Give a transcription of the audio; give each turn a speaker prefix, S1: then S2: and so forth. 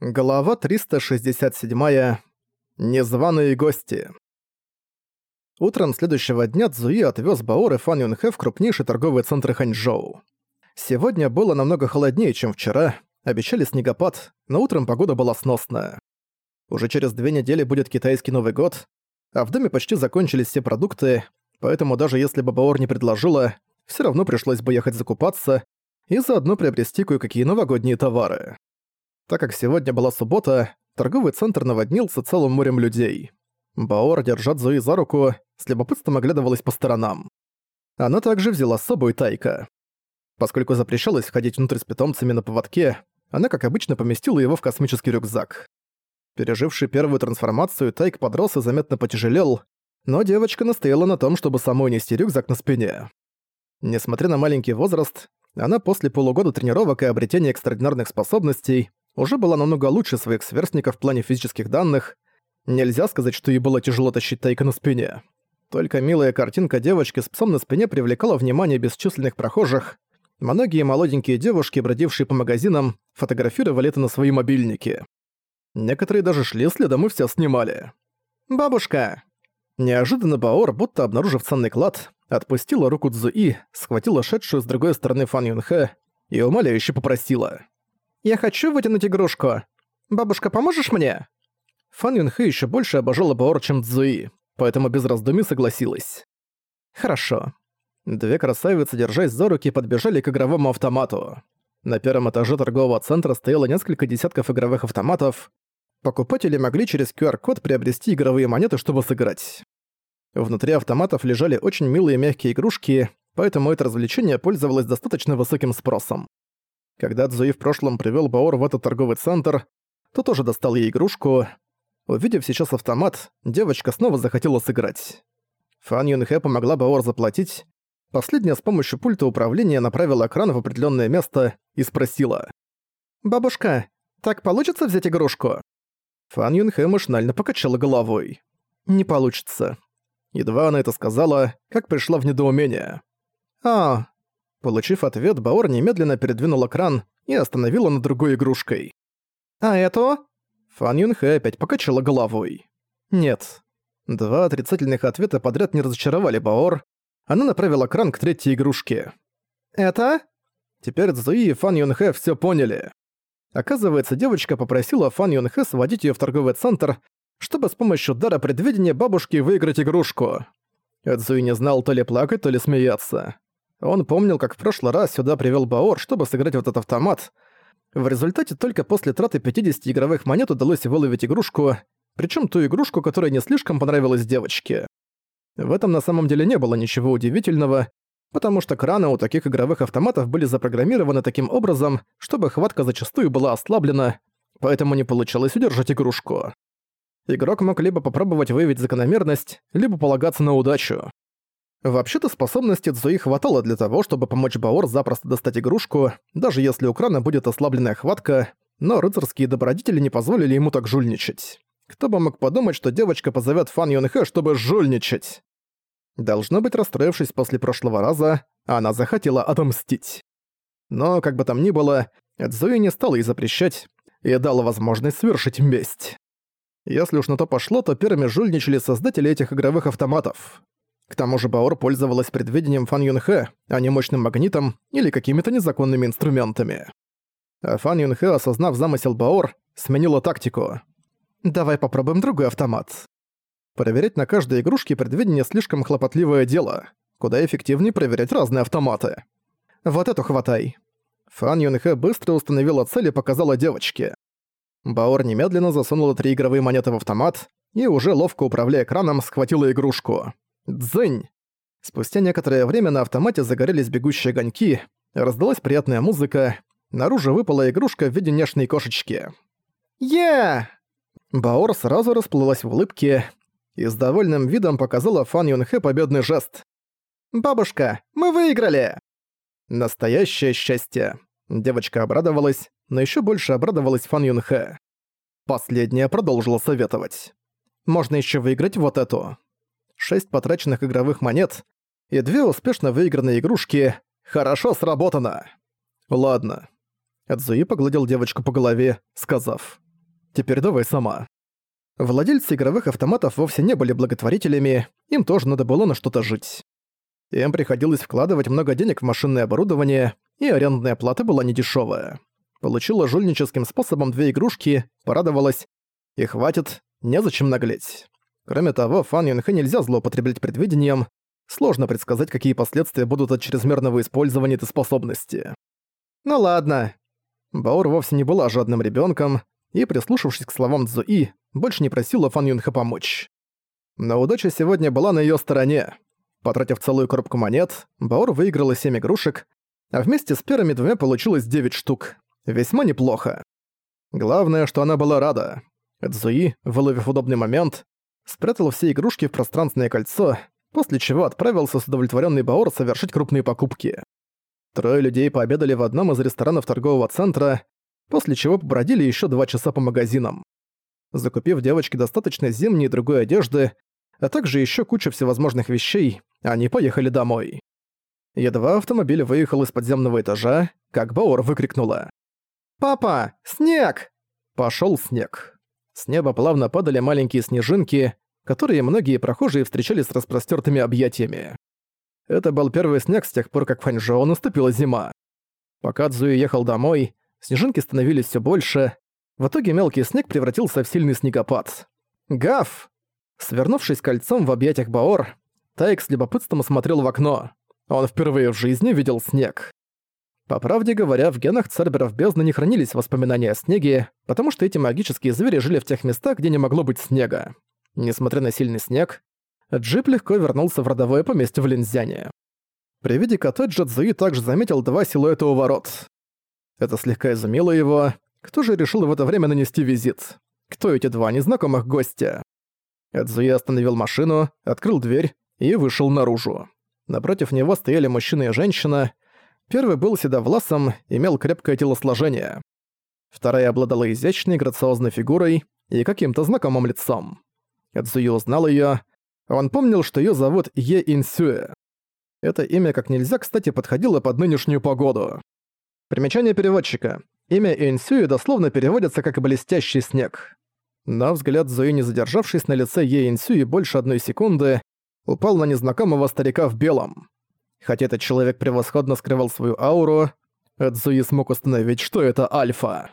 S1: Глава 367. Незваные гости. Утром следующего дня Цзуи отвёз Баор и Фан Юнхэ в крупнейший торговый центр Ханчжоу. Сегодня было намного холоднее, чем вчера, обещали снегопад, но утром погода была сносная. Уже через две недели будет китайский Новый год, а в доме почти закончились все продукты, поэтому даже если бы Баор не предложила, всё равно пришлось бы ехать закупаться и заодно приобрести кое-какие новогодние товары. Так как сегодня была суббота, торговый центр наводнился целым морем людей. Баор, держа Зои за руку, с любопытством оглядывалась по сторонам. Она также взяла с собой Тайка. Поскольку запрещалось входить внутрь с питомцами на поводке, она, как обычно, поместила его в космический рюкзак. Переживший первую трансформацию, Тайк подрос и заметно потяжелел, но девочка настояла на том, чтобы самой нести рюкзак на спине. Несмотря на маленький возраст, она после полугода тренировок и обретения экстраординарных способностей уже была намного лучше своих сверстников в плане физических данных. Нельзя сказать, что ей было тяжело тащить тайка на спине. Только милая картинка девочки с псом на спине привлекала внимание бесчисленных прохожих. Многие молоденькие девушки, бродившие по магазинам, фотографировали это на свои мобильники. Некоторые даже шли следом и все снимали. «Бабушка!» Неожиданно Баор, будто обнаружив ценный клад, отпустила руку Цзуи, схватила шедшую с другой стороны Фан Юнхэ и умоляюще попросила. Я хочу вытянуть игрушку. Бабушка, поможешь мне?» Фан Юнхэ ещё больше обожала Баор, чем Цзуи, поэтому без раздумий согласилась. «Хорошо». Две красавицы, держась за руки, подбежали к игровому автомату. На первом этаже торгового центра стояло несколько десятков игровых автоматов. Покупатели могли через QR-код приобрести игровые монеты, чтобы сыграть. Внутри автоматов лежали очень милые мягкие игрушки, поэтому это развлечение пользовалось достаточно высоким спросом. Когда Цзуи в прошлом привёл Баор в этот торговый центр, то тоже достал ей игрушку. Увидев сейчас автомат, девочка снова захотела сыграть. Фан Юнхэ помогла Баор заплатить. Последняя с помощью пульта управления направила экран в определённое место и спросила. «Бабушка, так получится взять игрушку?» Фан Юнхэ машинально покачала головой. «Не получится». Едва она это сказала, как пришла в недоумение. «А, Получив ответ, Баор немедленно передвинул экран и остановила над другой игрушкой. «А это?» Фан Юнхэ опять покачала головой. «Нет». Два отрицательных ответа подряд не разочаровали Баор. Она направила экран к третьей игрушке. «Это?» Теперь Цзуи и Фан Юнхэ всё поняли. Оказывается, девочка попросила Фан Юнхэ сводить её в торговый центр, чтобы с помощью дара предвидения бабушки выиграть игрушку. Цзуи не знал то ли плакать, то ли смеяться. Он помнил, как в прошлый раз сюда привел Баор, чтобы сыграть в этот автомат. В результате только после траты 50 игровых монет удалось выловить игрушку, причем ту игрушку, которая не слишком понравилась девочке. В этом на самом деле не было ничего удивительного, потому что краны у таких игровых автоматов были запрограммированы таким образом, чтобы хватка зачастую была ослаблена, поэтому не получилось удержать игрушку. Игрок мог либо попробовать выявить закономерность, либо полагаться на удачу. Вообще-то способности Цзуи хватало для того, чтобы помочь Баор запросто достать игрушку, даже если у крана будет ослабленная хватка, но рыцарские добродетели не позволили ему так жульничать. Кто бы мог подумать, что девочка позовет Фан Юнхэ, чтобы жульничать? Должно быть, расстроившись после прошлого раза, она захотела отомстить. Но, как бы там ни было, Цзуи не стала ей запрещать и дала возможность совершить месть. Если уж на то пошло, то первыми жульничали создатели этих игровых автоматов. К тому же Баор пользовалась предвидением Фан Юнхэ, а не мощным магнитом или какими-то незаконными инструментами. А Фан Юнхэ, осознав замысел Баор, сменила тактику. «Давай попробуем другой автомат». Проверять на каждой игрушке предвидение слишком хлопотливое дело. Куда эффективнее проверять разные автоматы. «Вот эту хватай». Фан Юнхэ быстро установила цель и показала девочке. Баор немедленно засунула три игровые монеты в автомат и, уже ловко управляя экраном, схватила игрушку. Дзынь! Спустя некоторое время на автомате загорелись бегущие огоньки, раздалась приятная музыка, наружу выпала игрушка в виде нежной кошечки. «Yeah!» Баор сразу расплылась в улыбке и с довольным видом показала Фан Юнхэ победный жест. «Бабушка, мы выиграли!» Настоящее счастье. Девочка обрадовалась, но еще больше обрадовалась Фан Юнхэ. Последняя продолжила советовать. «Можно еще выиграть вот эту» шесть потраченных игровых монет и две успешно выигранные игрушки. Хорошо сработано. Ладно. Эдзуи погладил девочку по голове, сказав. теперь давай сама». Владельцы игровых автоматов вовсе не были благотворителями, им тоже надо было на что-то жить. Им приходилось вкладывать много денег в машинное оборудование, и арендная плата была недешевая. Получила жульническим способом две игрушки, порадовалась. И хватит, незачем наглеть. Кроме того, Фан Юнхэ нельзя злоупотреблять предвидением, сложно предсказать, какие последствия будут от чрезмерного использования этой способности. Ну ладно. Баор вовсе не была жадным ребенком, и, прислушавшись к словам Цзуи, больше не просила Фан Юнха помочь. Но удача сегодня была на её стороне. Потратив целую коробку монет, Баор выиграла 7 игрушек, а вместе с первыми двумя получилось 9 штук. Весьма неплохо. Главное, что она была рада. Цзуи, выловив удобный момент, спрятал все игрушки в пространственное кольцо, после чего отправился с удовлетворённый Баор совершить крупные покупки. Трое людей пообедали в одном из ресторанов торгового центра, после чего побродили ещё два часа по магазинам. Закупив девочке достаточно зимней и другой одежды, а также ещё кучу всевозможных вещей, они поехали домой. Едва автомобиль выехал из подземного этажа, как Баор выкрикнула. «Папа, снег!» Пошёл снег. С неба плавно падали маленькие снежинки, которые многие прохожие встречали с распростёртыми объятиями. Это был первый снег с тех пор, как в Ханчжоу наступила зима. Пока Цзуи ехал домой, снежинки становились всё больше, в итоге мелкий снег превратился в сильный снегопад. «Гав!» Свернувшись кольцом в объятиях Баор, Тайк с любопытством смотрел в окно. Он впервые в жизни видел снег. По правде говоря, в генах Церберов бездны не хранились воспоминания о снеге, потому что эти магические звери жили в тех местах, где не могло быть снега. Несмотря на сильный снег, Джип легко вернулся в родовое поместье в Линзяне. При виде коттеджа Цзуи также заметил два силуэта у ворот. Это слегка изумило его, кто же решил в это время нанести визит? Кто эти два незнакомых гостя? Эдзуи остановил машину, открыл дверь и вышел наружу. Напротив него стояли мужчина и женщина. Первый был седовласом, имел крепкое телосложение. Вторая обладала изящной, грациозной фигурой и каким-то знакомым лицом. Эдзуи узнал её. Он помнил, что её зовут Е Инсюэ. Это имя как нельзя кстати подходило под нынешнюю погоду. Примечание переводчика. Имя Энсюи дословно переводится как «блестящий снег». Но взгляд Зои, не задержавшись на лице Е Энсюи больше одной секунды, упал на незнакомого старика в белом. Хотя этот человек превосходно скрывал свою ауру, Эдзуи смог установить, что это Альфа.